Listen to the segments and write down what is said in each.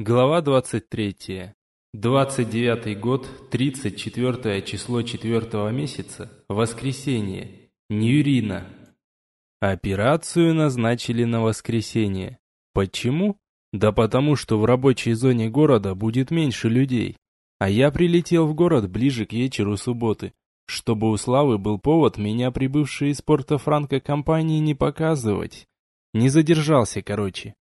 Глава 23. 29 год, 34 число 4 месяца, воскресенье, Ньюрина. Операцию назначили на воскресенье. Почему? Да потому что в рабочей зоне города будет меньше людей. А я прилетел в город ближе к вечеру субботы, чтобы у Славы был повод меня прибывшие из Порто-Франко компании не показывать. Не задержался, короче.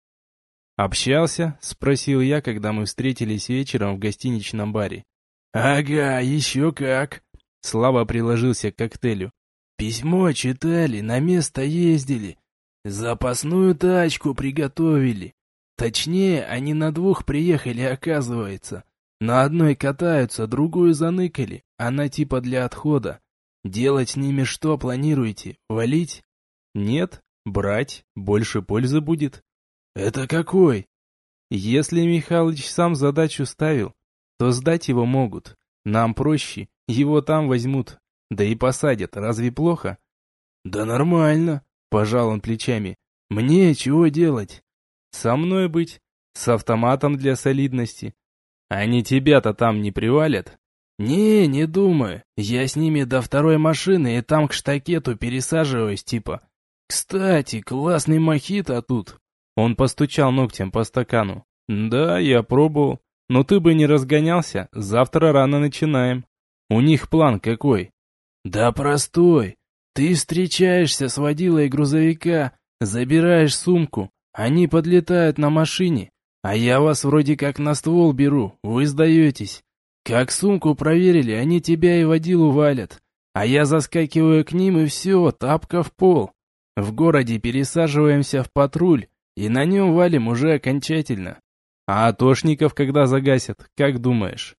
«Общался?» — спросил я, когда мы встретились вечером в гостиничном баре. «Ага, еще как!» Слава приложился к коктейлю. «Письмо читали, на место ездили. Запасную тачку приготовили. Точнее, они на двух приехали, оказывается. На одной катаются, другую заныкали. Она типа для отхода. Делать с ними что планируете? Валить?» «Нет, брать. Больше пользы будет». «Это какой?» «Если Михалыч сам задачу ставил, то сдать его могут. Нам проще, его там возьмут. Да и посадят, разве плохо?» «Да нормально», — пожал он плечами. «Мне чего делать?» «Со мной быть, с автоматом для солидности. Они тебя-то там не привалят?» «Не, не думаю. Я с ними до второй машины и там к штакету пересаживаюсь, типа. Кстати, классный мохито тут. Он постучал ногтем по стакану. «Да, я пробовал. Но ты бы не разгонялся, завтра рано начинаем. У них план какой?» «Да простой. Ты встречаешься с водилой грузовика, забираешь сумку, они подлетают на машине, а я вас вроде как на ствол беру, вы сдаетесь. Как сумку проверили, они тебя и водилу валят, а я заскакиваю к ним и все, тапка в пол. В городе пересаживаемся в патруль, и на нем валим уже окончательно. А атошников когда загасят, как думаешь?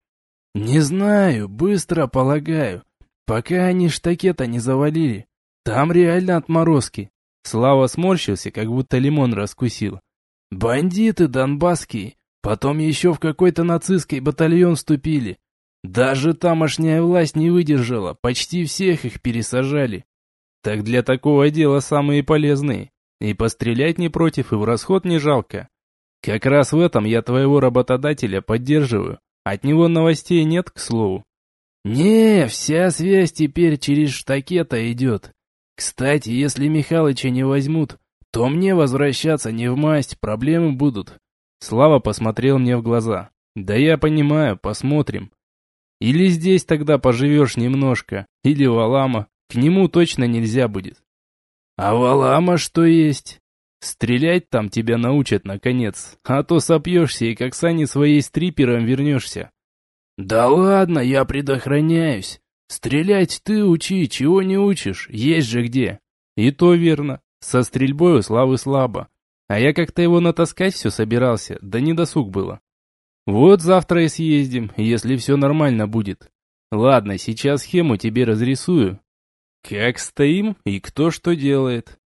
Не знаю, быстро полагаю. Пока они штакета не завалили. Там реально отморозки. Слава сморщился, как будто лимон раскусил. Бандиты донбасские. Потом еще в какой-то нацистский батальон вступили. Даже тамошняя власть не выдержала, почти всех их пересажали. Так для такого дела самые полезные. И пострелять не против, и в расход не жалко. Как раз в этом я твоего работодателя поддерживаю. От него новостей нет, к слову. Не, вся связь теперь через штакета идет. Кстати, если Михалыча не возьмут, то мне возвращаться не в масть, проблемы будут. Слава посмотрел мне в глаза. Да я понимаю, посмотрим. Или здесь тогда поживешь немножко, или в Алама. К нему точно нельзя будет. А Валама что есть? Стрелять там тебя научат, наконец, а то сопьешься и как сани своей стрипером вернешься. Да ладно, я предохраняюсь. Стрелять ты учи, чего не учишь, есть же где. И то верно, со стрельбой у Славы слабо. А я как-то его натаскать все собирался, да не досуг было. Вот завтра и съездим, если все нормально будет. Ладно, сейчас схему тебе разрисую, как стоим и кто что делает.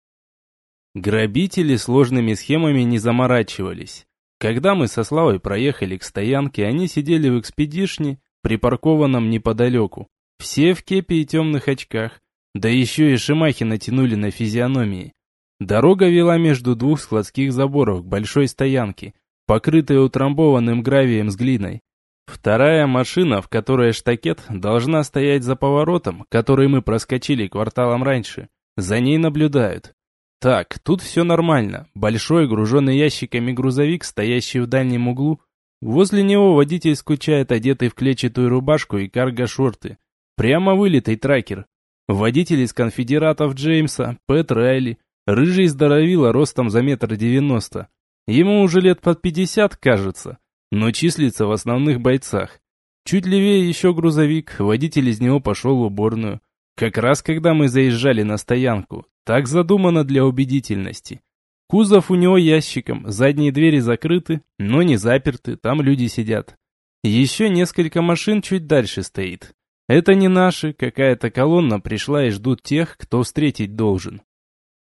Грабители сложными схемами не заморачивались. Когда мы со Славой проехали к стоянке, они сидели в экспедишне, припаркованном неподалеку. Все в кепе и темных очках, да еще и шимахи натянули на физиономии. Дорога вела между двух складских заборов к большой стоянке, покрытой утрамбованным гравием с глиной. Вторая машина, в которой штакет, должна стоять за поворотом, который мы проскочили кварталом раньше. За ней наблюдают. Так, тут все нормально. Большой, груженный ящиками грузовик, стоящий в дальнем углу. Возле него водитель скучает, одетый в клетчатую рубашку и карго-шорты. Прямо вылитый тракер. Водитель из конфедератов Джеймса, Пэт Райли, рыжий здоровило ростом за метр девяносто. Ему уже лет под пятьдесят, кажется но числится в основных бойцах. Чуть левее еще грузовик, водитель из него пошел в уборную. Как раз когда мы заезжали на стоянку, так задумано для убедительности. Кузов у него ящиком, задние двери закрыты, но не заперты, там люди сидят. Еще несколько машин чуть дальше стоит. Это не наши, какая-то колонна пришла и ждут тех, кто встретить должен.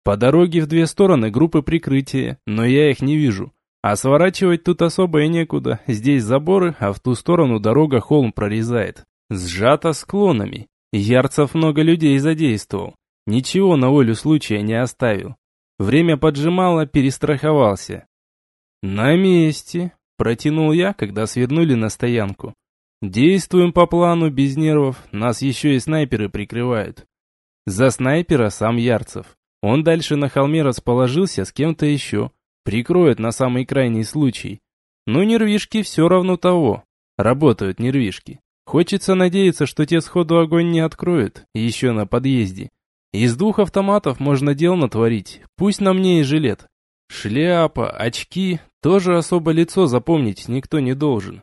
По дороге в две стороны группы прикрытия, но я их не вижу. А сворачивать тут особо и некуда. Здесь заборы, а в ту сторону дорога холм прорезает. Сжато склонами. Ярцев много людей задействовал. Ничего на волю случая не оставил. Время поджимало, перестраховался. На месте. Протянул я, когда свернули на стоянку. Действуем по плану, без нервов, нас еще и снайперы прикрывают. За снайпера сам Ярцев. Он дальше на холме расположился с кем-то еще. Прикроет на самый крайний случай. Но нервишки все равно того. Работают нервишки. Хочется надеяться, что те сходу огонь не откроют, еще на подъезде. Из двух автоматов можно дел натворить, пусть на мне и жилет. Шляпа, очки, тоже особо лицо запомнить никто не должен.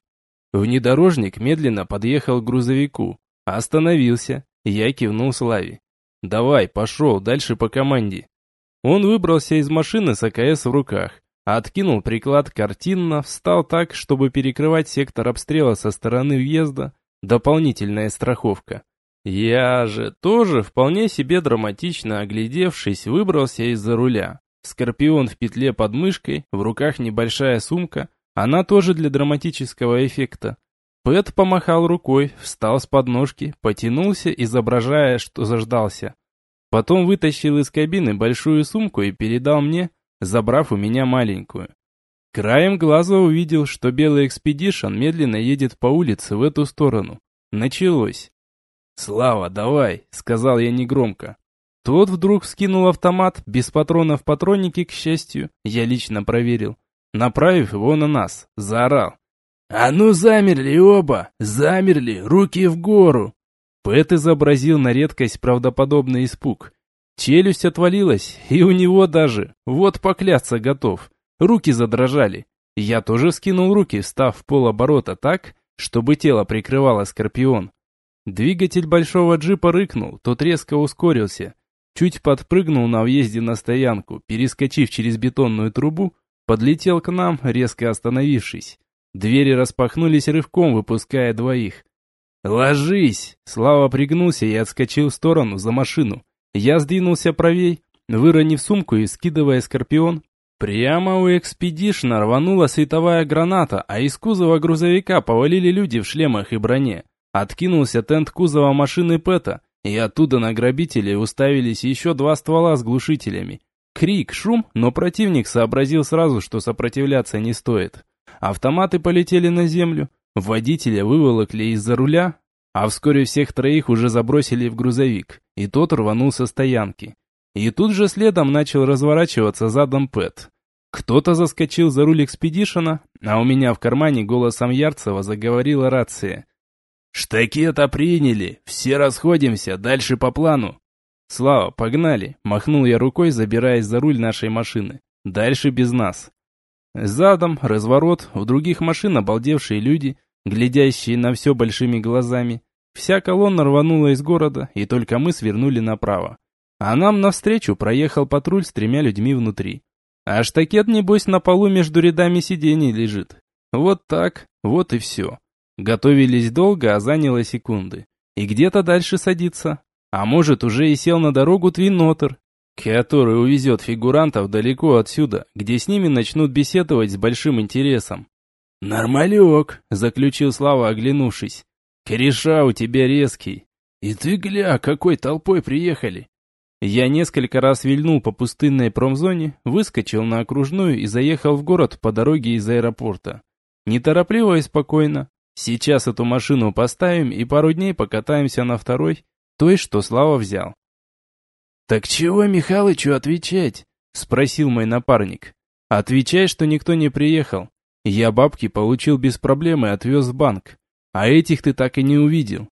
Внедорожник медленно подъехал к грузовику. Остановился. Я кивнул Славе. «Давай, пошел, дальше по команде». Он выбрался из машины с АКС в руках, откинул приклад картинно, встал так, чтобы перекрывать сектор обстрела со стороны въезда, дополнительная страховка. Я же тоже, вполне себе драматично оглядевшись, выбрался из-за руля. Скорпион в петле под мышкой, в руках небольшая сумка, она тоже для драматического эффекта. Пэт помахал рукой, встал с подножки, потянулся, изображая, что заждался. Потом вытащил из кабины большую сумку и передал мне, забрав у меня маленькую. Краем глаза увидел, что белый экспедишн медленно едет по улице в эту сторону. Началось. «Слава, давай!» — сказал я негромко. Тот вдруг вскинул автомат, без патронов в патроннике, к счастью, я лично проверил направив его на нас, заорал. «А ну замерли оба! Замерли! Руки в гору!» Пэт изобразил на редкость правдоподобный испуг. Челюсть отвалилась, и у него даже, вот покляться готов. Руки задрожали. Я тоже скинул руки, встав в полоборота так, чтобы тело прикрывало скорпион. Двигатель большого джипа рыкнул, тот резко ускорился. Чуть подпрыгнул на въезде на стоянку, перескочив через бетонную трубу, Подлетел к нам, резко остановившись. Двери распахнулись рывком, выпуская двоих. «Ложись!» Слава пригнулся и отскочил в сторону, за машину. Я сдвинулся правей, выронив сумку и скидывая скорпион. Прямо у экспедишна рванула световая граната, а из кузова грузовика повалили люди в шлемах и броне. Откинулся тент кузова машины Пэта, и оттуда на грабителей уставились еще два ствола с глушителями. Крик, шум, но противник сообразил сразу, что сопротивляться не стоит. Автоматы полетели на землю, водителя выволокли из-за руля, а вскоре всех троих уже забросили в грузовик, и тот рванул со стоянки. И тут же следом начал разворачиваться задом Пэт. Кто-то заскочил за руль экспедишена, а у меня в кармане голосом Ярцева заговорила рация. «Штаки-то приняли, все расходимся, дальше по плану». «Слава, погнали!» – махнул я рукой, забираясь за руль нашей машины. «Дальше без нас». Задом, разворот, у других машин обалдевшие люди, глядящие на все большими глазами. Вся колонна рванула из города, и только мы свернули направо. А нам навстречу проехал патруль с тремя людьми внутри. А штакет, небось, на полу между рядами сидений лежит. Вот так, вот и все. Готовились долго, а заняло секунды. И где-то дальше садиться. А может, уже и сел на дорогу Твинотер, который увезет фигурантов далеко отсюда, где с ними начнут беседовать с большим интересом. «Нормалек», — заключил Слава, оглянувшись. «Кореша у тебя резкий. И ты, гля, какой толпой приехали!» Я несколько раз вильнул по пустынной промзоне, выскочил на окружную и заехал в город по дороге из аэропорта. Неторопливо и спокойно. Сейчас эту машину поставим и пару дней покатаемся на второй, той, что Слава взял. «Так чего Михалычу отвечать?» — спросил мой напарник. «Отвечай, что никто не приехал. Я бабки получил без проблем и отвез в банк. А этих ты так и не увидел».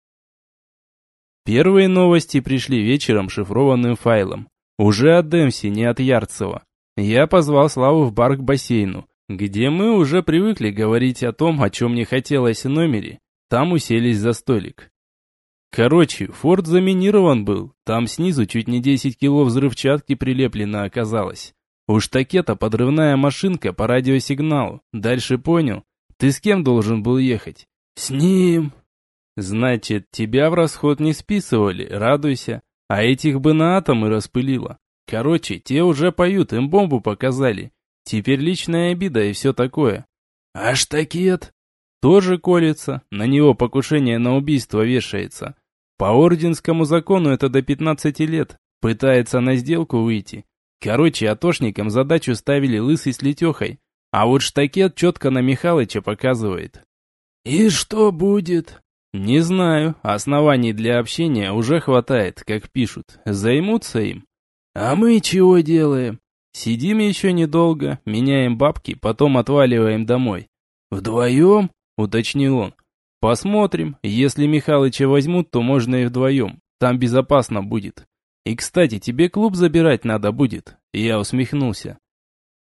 Первые новости пришли вечером шифрованным файлом. Уже от Демси, не от Ярцева. Я позвал Славу в бар к бассейну, где мы уже привыкли говорить о том, о чем не хотелось в номере. Там уселись за столик. Короче, форт заминирован был. Там снизу чуть не 10 кило взрывчатки прилеплено оказалось. Уж таки-то подрывная машинка по радиосигналу. Дальше понял. Ты с кем должен был ехать? С ним. Значит, тебя в расход не списывали, радуйся. А этих бы на атомы распылило. Короче, те уже поют, им бомбу показали. Теперь личная обида и все такое. А штакет? тоже колется, на него покушение на убийство вешается. По орденскому закону это до 15 лет, пытается на сделку выйти. Короче, атошникам задачу ставили лысый с летехой, А вот штакет четко на Михалыча показывает. «И что будет?» «Не знаю. Оснований для общения уже хватает, как пишут. Займутся им». «А мы чего делаем?» «Сидим еще недолго, меняем бабки, потом отваливаем домой». «Вдвоем?» — уточнил он. «Посмотрим. Если Михалыча возьмут, то можно и вдвоем. Там безопасно будет. И, кстати, тебе клуб забирать надо будет». Я усмехнулся.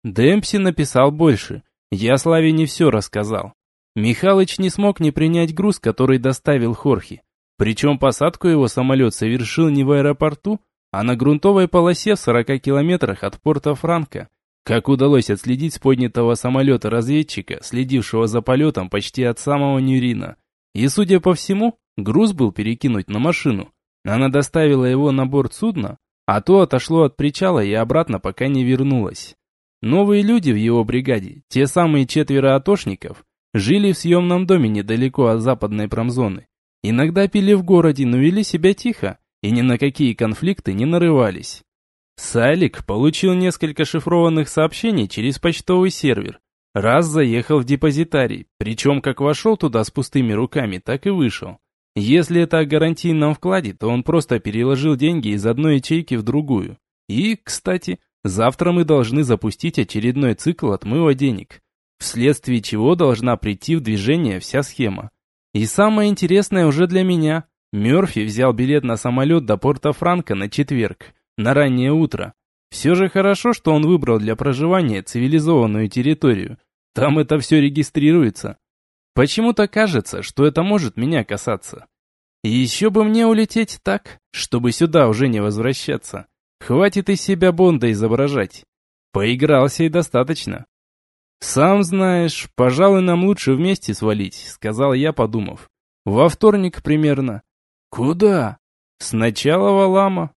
Демпси написал больше. Я Славе не все рассказал. Михалыч не смог не принять груз, который доставил Хорхи. Причем посадку его самолет совершил не в аэропорту, а на грунтовой полосе в 40 километрах от порта Франка. Как удалось отследить с поднятого самолета разведчика, следившего за полетом почти от самого Нюрина. И, судя по всему, груз был перекинут на машину. Она доставила его на борт судна, а то отошло от причала и обратно пока не вернулось. Новые люди в его бригаде, те самые четверо атошников, Жили в съемном доме недалеко от западной промзоны. Иногда пили в городе, но вели себя тихо и ни на какие конфликты не нарывались. Салик получил несколько шифрованных сообщений через почтовый сервер. Раз заехал в депозитарий, причем как вошел туда с пустыми руками, так и вышел. Если это о гарантийном вкладе, то он просто переложил деньги из одной ячейки в другую. И, кстати, завтра мы должны запустить очередной цикл отмыва денег вследствие чего должна прийти в движение вся схема. И самое интересное уже для меня. Мерфи взял билет на самолет до порта Франка на четверг, на раннее утро. Все же хорошо, что он выбрал для проживания цивилизованную территорию. Там это все регистрируется. Почему-то кажется, что это может меня касаться. Еще бы мне улететь так, чтобы сюда уже не возвращаться. Хватит из себя Бонда изображать. Поигрался и достаточно. «Сам знаешь, пожалуй, нам лучше вместе свалить», — сказал я, подумав. «Во вторник примерно». «Куда?» «Сначала в Алама,